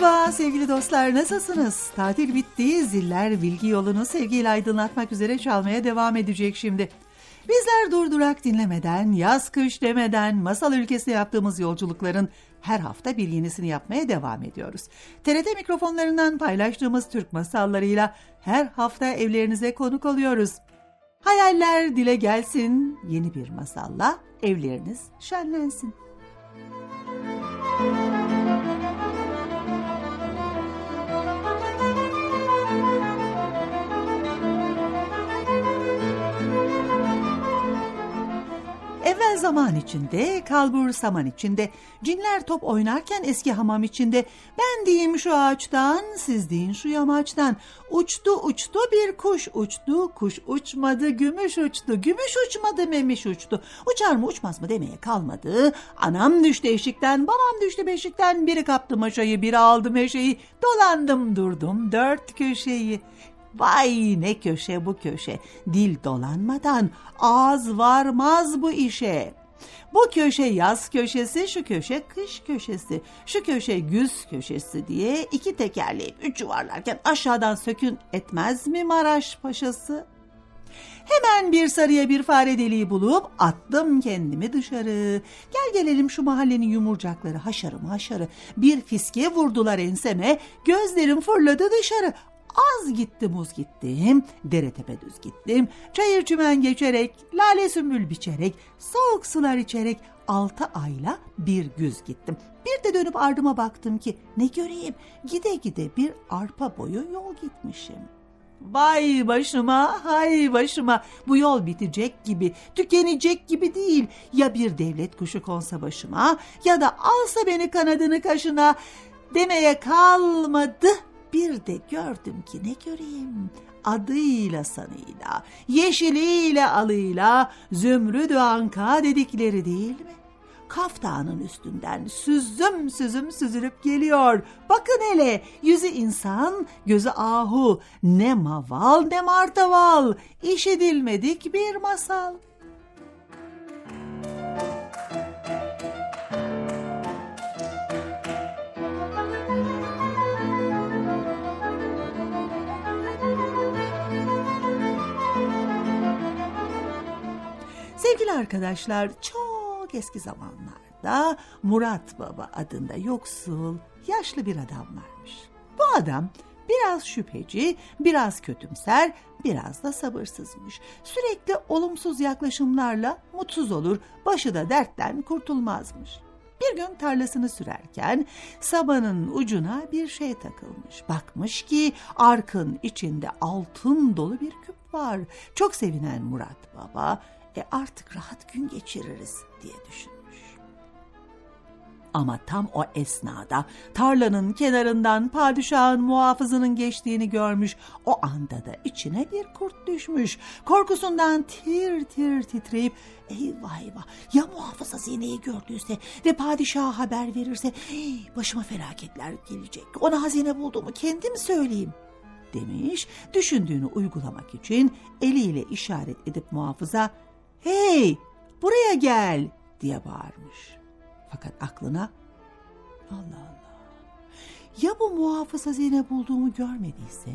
Merhaba sevgili dostlar nasılsınız? Tatil bitti, ziller bilgi yolunu sevgiyle aydınlatmak üzere çalmaya devam edecek şimdi. Bizler durdurak dinlemeden, yaz kış demeden masal ülkesine yaptığımız yolculukların her hafta bir yenisini yapmaya devam ediyoruz. TRT mikrofonlarından paylaştığımız Türk masallarıyla her hafta evlerinize konuk oluyoruz. Hayaller dile gelsin, yeni bir masalla evleriniz şenlensin. Evvel zaman içinde, kalbur saman içinde, cinler top oynarken eski hamam içinde, ben diyeyim şu ağaçtan, siz deyin şu yamaçtan, uçtu uçtu bir kuş uçtu, kuş uçmadı, gümüş uçtu, gümüş uçmadı, memiş uçtu, uçar mı uçmaz mı demeye kalmadı, anam düştü eşikten, babam düştü beşikten, biri kaptı maşayı, biri aldı meşeyi, dolandım durdum dört köşeyi. Vay ne köşe bu köşe. Dil dolanmadan ağız varmaz bu işe. Bu köşe yaz köşesi, şu köşe kış köşesi, şu köşe güz köşesi diye iki tekerleyip üç yuvarlarken aşağıdan sökün etmez mi Maraş paşası? Hemen bir sarıya bir fare deliği bulup attım kendimi dışarı. Gel gelelim şu mahallenin yumurcakları haşarı haşarı. Bir fiske vurdular enseme, gözlerim fırladı dışarı. Az gittim uz gittim, dere tepe düz gittim, çayır çümen geçerek, lale sümbül biçerek, soğuk sular içerek altı ayla bir güz gittim. Bir de dönüp ardıma baktım ki ne göreyim gide gide bir arpa boyu yol gitmişim. Vay başıma, hay başıma. Bu yol bitecek gibi, tükenecek gibi değil. Ya bir devlet kuşu konsa başıma ya da alsa beni kanadını kaşına demeye kalmadı bir de gördüm ki ne göreyim adıyla sanıyla, yeşiliyle alıyla zümrüdü anka dedikleri değil mi? Kaf Dağı'nın üstünden süzüm süzüm süzülüp geliyor. Bakın hele yüzü insan, gözü ahu. Ne maval ne martaval. İşidilmedik bir masal. Sevgili arkadaşlar çok eski zamanlarda Murat Baba adında yoksul, yaşlı bir adam varmış. Bu adam biraz şüpheci, biraz kötümser, biraz da sabırsızmış. Sürekli olumsuz yaklaşımlarla mutsuz olur, başı da dertten kurtulmazmış. Bir gün tarlasını sürerken sabanın ucuna bir şey takılmış. Bakmış ki arkın içinde altın dolu bir küp var. Çok sevinen Murat Baba e artık rahat gün geçiririz diye düşünmüş. Ama tam o esnada tarlanın kenarından padişahın muhafızının geçtiğini görmüş. O anda da içine bir kurt düşmüş. Korkusundan tir tir titreyip eyvah eyvah ya muhafız hazineyi gördüyse ve padişaha haber verirse başıma felaketler gelecek. Ona hazine bulduğumu kendim söyleyeyim demiş. Düşündüğünü uygulamak için eliyle işaret edip muhafıza hey buraya gel diye bağırmış. Fakat aklına Allah Allah ya bu muhafız hazine bulduğumu görmediyse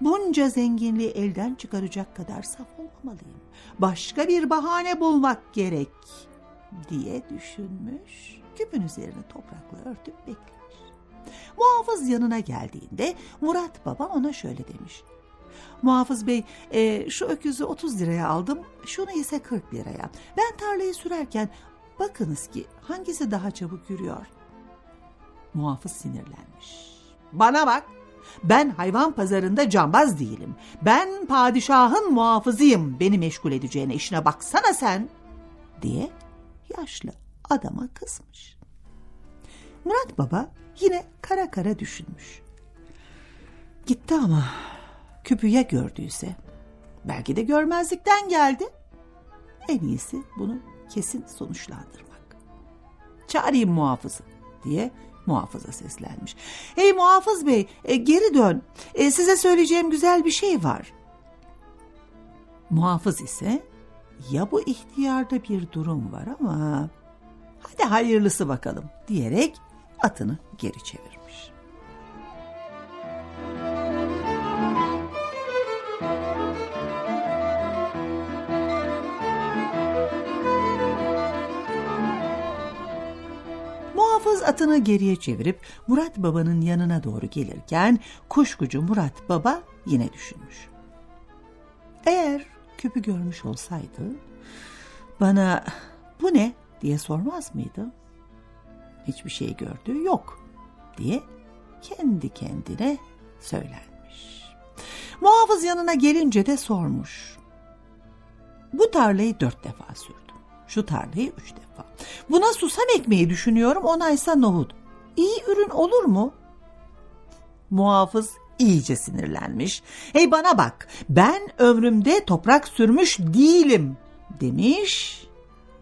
bunca zenginliği elden çıkaracak kadar saf olmamalıyım. Başka bir bahane bulmak gerek diye düşünmüş. Küpün üzerine toprakla örtüp beklemiş. Muhafız yanına geldiğinde Murat Baba ona şöyle demiş. Muhafız Bey e, şu öküzü 30 liraya aldım şunu ise 40 liraya. Ben tarlayı sürerken bakınız ki hangisi daha çabuk yürüyor? Muhafız sinirlenmiş. Bana bak Ben hayvan pazarında cambaz değilim. Ben padişahın muhafızıyım. Beni meşgul edeceğine işine baksana sen. Diye yaşlı adama kızmış. Murat Baba yine kara kara düşünmüş. Gitti ama küpü ya gördüyse? Belki de görmezlikten geldi. En iyisi bunu kesin sonuçlandırmak. Çağırayım muhafızı diye muhafıza seslenmiş. Hey muhafız bey e, geri dön. E, size söyleyeceğim güzel bir şey var. Muhafız ise ya bu ihtiyarda bir durum var ama hadi hayırlısı bakalım diyerek atını geri çevirmiş. Atını geriye çevirip Murat Baba'nın yanına doğru gelirken kuşkucu Murat Baba yine düşünmüş. Eğer küpü görmüş olsaydı bana bu ne diye sormaz mıydı? Hiçbir şey gördüğü yok diye kendi kendine söylenmiş. Muhafız yanına gelince de sormuş. Bu tarlayı dört defa sürdüm. Şu tarlayı üç defa. Buna susam ekmeği düşünüyorum onaysa nohut. İyi ürün olur mu? Muhafız iyice sinirlenmiş. Hey bana bak ben ömrümde toprak sürmüş değilim demiş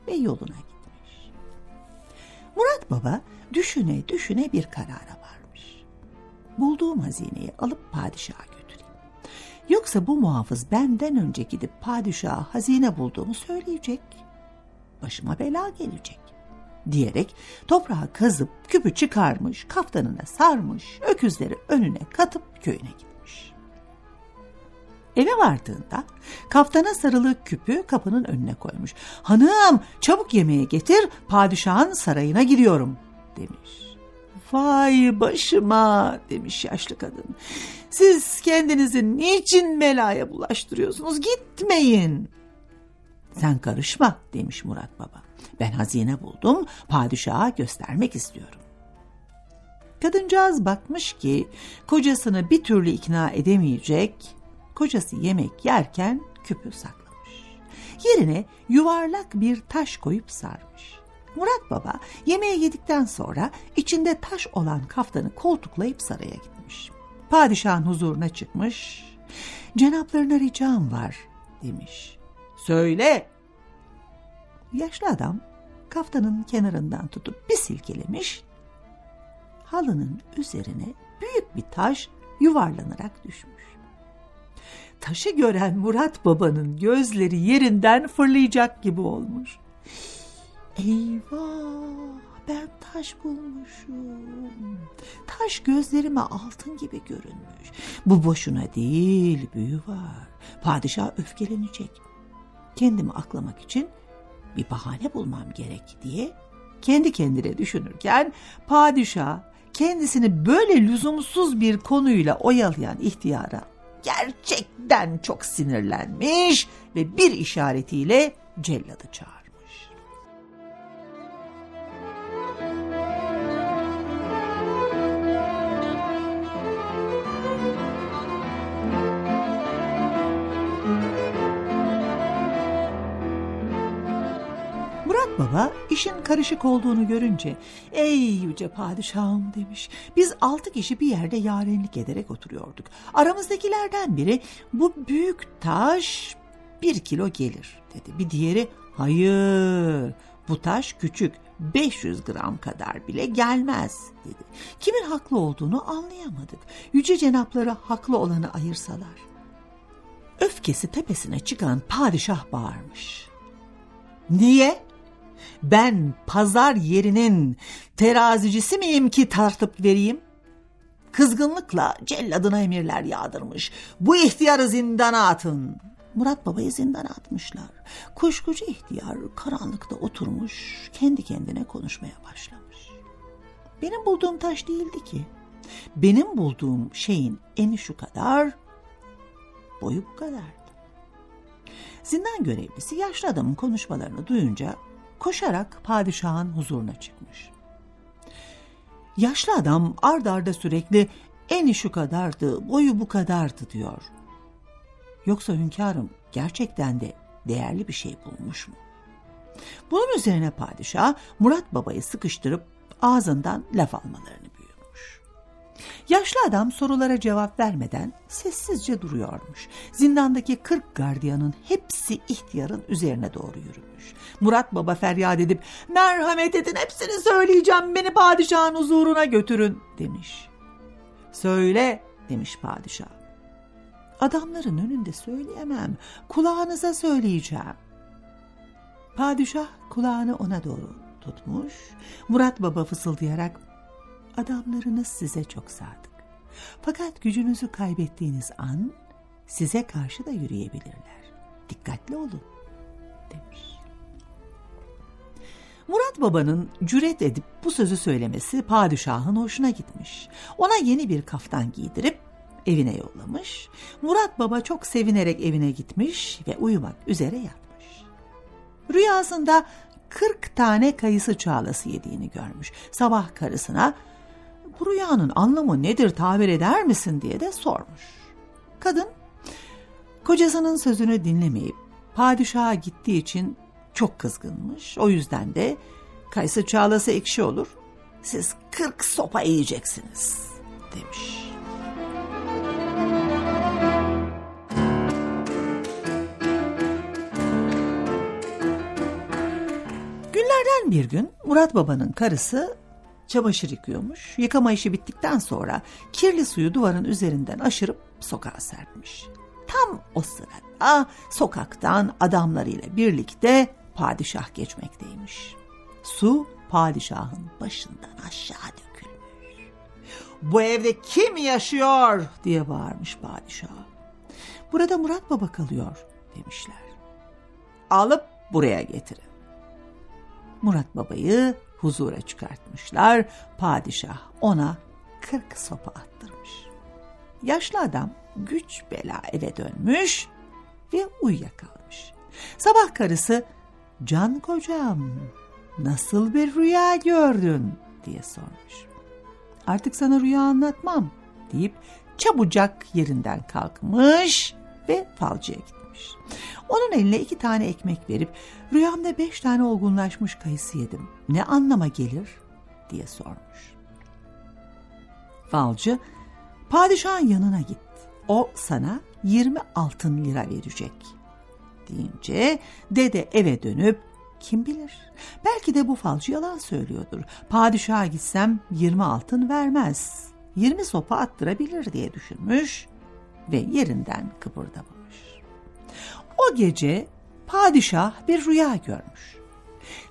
ve yoluna gitmiş. Murat Baba düşüne düşüne bir karara varmış. Bulduğum hazineyi alıp padişaha götüreyim. Yoksa bu muhafız benden önce gidip padişaha hazine bulduğumu söyleyecek. Başıma bela gelecek diyerek toprağı kazıp küpü çıkarmış, kaftanına sarmış, öküzleri önüne katıp köyüne gitmiş. Eve vardığında kaftana sarılı küpü kapının önüne koymuş. Hanım çabuk yemeğe getir padişahın sarayına giriyorum demiş. Vay başıma demiş yaşlı kadın. Siz kendinizi niçin belaya bulaştırıyorsunuz gitmeyin. Sen karışma demiş Murat Baba. Ben hazine buldum, padişaha göstermek istiyorum. Kadıncağız bakmış ki kocasını bir türlü ikna edemeyecek, kocası yemek yerken küpü saklamış. Yerine yuvarlak bir taş koyup sarmış. Murat Baba yemeği yedikten sonra içinde taş olan kaftanı koltuklayıp saraya gitmiş. Padişahın huzuruna çıkmış. Cenaplarına ricam var demiş. Söyle. Yaşlı adam kaftanın kenarından tutup bir silkelemiş. Halının üzerine büyük bir taş yuvarlanarak düşmüş. Taşı gören Murat babanın gözleri yerinden fırlayacak gibi olmuş. Eyvah ben taş bulmuşum. Taş gözlerime altın gibi görünmüş. Bu boşuna değil büyü var. Padişah öfkelenecek. Kendimi aklamak için bir bahane bulmam gerek diye kendi kendine düşünürken padişah kendisini böyle lüzumsuz bir konuyla oyalayan ihtiyara gerçekten çok sinirlenmiş ve bir işaretiyle celladı çağırmış. Baba işin karışık olduğunu görünce ey yüce padişahım demiş. Biz altı kişi bir yerde yarenlik ederek oturuyorduk. Aramızdakilerden biri bu büyük taş bir kilo gelir dedi. Bir diğeri hayır bu taş küçük 500 gram kadar bile gelmez dedi. Kimin haklı olduğunu anlayamadık. Yüce cenapları haklı olanı ayırsalar. Öfkesi tepesine çıkan padişah bağırmış. Niye? Ben pazar yerinin terazicisi miyim ki tartıp vereyim? Kızgınlıkla celladına emirler yağdırmış. Bu ihtiyarı zindana atın. Murat Baba'yı zindana atmışlar. Kuşkucu ihtiyar karanlıkta oturmuş kendi kendine konuşmaya başlamış. Benim bulduğum taş değildi ki. Benim bulduğum şeyin eni şu kadar, boyu bu kadardı. Zindan görevlisi yaşlı adamın konuşmalarını duyunca koşarak padişahın huzuruna çıkmış. Yaşlı adam ard arda sürekli eni şu kadardı, boyu bu kadardı diyor. Yoksa hünkârım gerçekten de değerli bir şey bulmuş mu? Bunun üzerine padişah Murat Baba'yı sıkıştırıp ağzından laf almalarını. Yaşlı adam sorulara cevap vermeden sessizce duruyormuş. Zindandaki kırk gardiyanın hepsi ihtiyarın üzerine doğru yürümüş. Murat Baba feryat edip merhamet edin hepsini söyleyeceğim beni padişahın huzuruna götürün demiş. Söyle demiş padişah. Adamların önünde söyleyemem kulağınıza söyleyeceğim. Padişah kulağını ona doğru tutmuş. Murat Baba fısıldayarak adamlarınız size çok sadık. Fakat gücünüzü kaybettiğiniz an size karşı da yürüyebilirler. Dikkatli olun demiş. Murat Baba'nın cüret edip bu sözü söylemesi padişahın hoşuna gitmiş. Ona yeni bir kaftan giydirip evine yollamış. Murat Baba çok sevinerek evine gitmiş ve uyumak üzere yatmış. Rüyasında 40 tane kayısı çağlası yediğini görmüş. Sabah karısına bu rüyanın anlamı nedir tabir eder misin diye de sormuş. Kadın kocasının sözünü dinlemeyip padişaha gittiği için çok kızgınmış. O yüzden de kayısı çağlası ekşi olur. Siz 40 sopa yiyeceksiniz demiş. Günlerden bir gün Murat Baba'nın karısı çamaşır yıkıyormuş. Yıkama işi bittikten sonra kirli suyu duvarın üzerinden aşırıp sokağa serpmiş. Tam o sırada sokaktan adamlarıyla birlikte padişah geçmekteymiş. Su padişahın başından aşağı dökülmüş. Bu evde kim yaşıyor diye bağırmış padişah. Burada Murat Baba kalıyor demişler. Alıp buraya getirin. Murat Baba'yı huzura çıkartmışlar. Padişah ona kırk sopa attırmış. Yaşlı adam güç bela eve dönmüş ve uyuyakalmış. Sabah karısı can kocam nasıl bir rüya gördün diye sormuş. Artık sana rüya anlatmam deyip çabucak yerinden kalkmış ve falcıya gitmiş. Onun eline iki tane ekmek verip rüyamda beş tane olgunlaşmış kayısı yedim. Ne anlama gelir diye sormuş. Falcı padişahın yanına git. O sana 20 altın lira verecek deyince dede eve dönüp kim bilir belki de bu falcı yalan söylüyordur. Padişaha gitsem 20 altın vermez. 20 sopa attırabilir diye düşünmüş ve yerinden kıpırdamamış. O gece padişah bir rüya görmüş.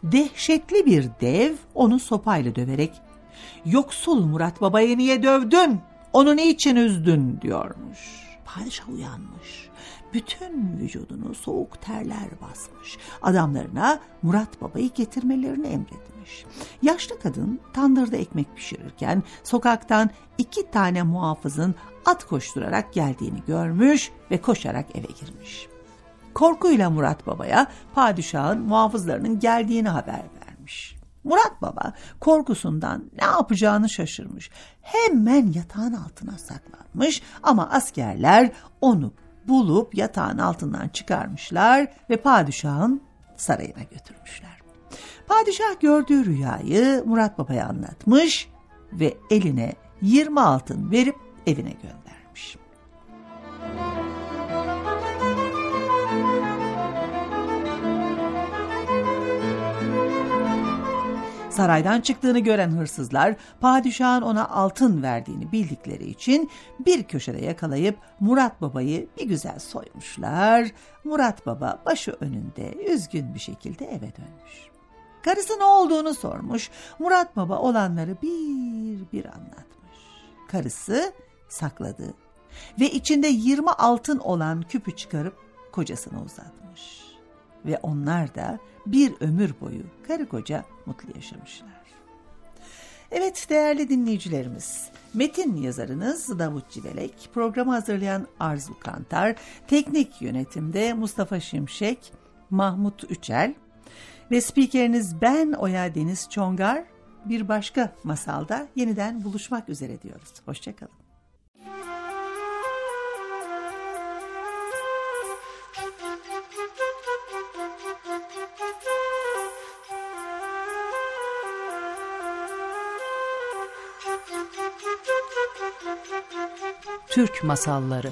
Dehşetli bir dev onu sopayla döverek yoksul Murat babayı niye dövdün onu niçin üzdün diyormuş. Padişah uyanmış. Bütün vücudunu soğuk terler basmış. Adamlarına Murat babayı getirmelerini emretmiş. Yaşlı kadın tandırda ekmek pişirirken sokaktan iki tane muhafızın at koşturarak geldiğini görmüş ve koşarak eve girmiş. Korkuyla Murat Baba'ya padişahın muhafızlarının geldiğini haber vermiş. Murat Baba korkusundan ne yapacağını şaşırmış. Hemen yatağın altına saklanmış ama askerler onu bulup yatağın altından çıkarmışlar ve padişahın sarayına götürmüşler. Padişah gördüğü rüyayı Murat Baba'ya anlatmış ve eline 20 altın verip evine göndermiş. Saraydan çıktığını gören hırsızlar padişahın ona altın verdiğini bildikleri için bir köşede yakalayıp Murat Baba'yı bir güzel soymuşlar. Murat Baba başı önünde üzgün bir şekilde eve dönmüş. Karısı ne olduğunu sormuş. Murat Baba olanları bir bir anlatmış. Karısı sakladı ve içinde 20 altın olan küpü çıkarıp kocasına uzatmış. Ve onlar da bir ömür boyu karı koca mutlu yaşamışlar. Evet değerli dinleyicilerimiz, metin yazarınız Davut Civelek, programı hazırlayan Arzu Kantar, teknik yönetimde Mustafa Şimşek, Mahmut Üçel ve spikeriniz ben Oya Deniz Çongar bir başka masalda yeniden buluşmak üzere diyoruz. Hoşçakalın. Türk Masalları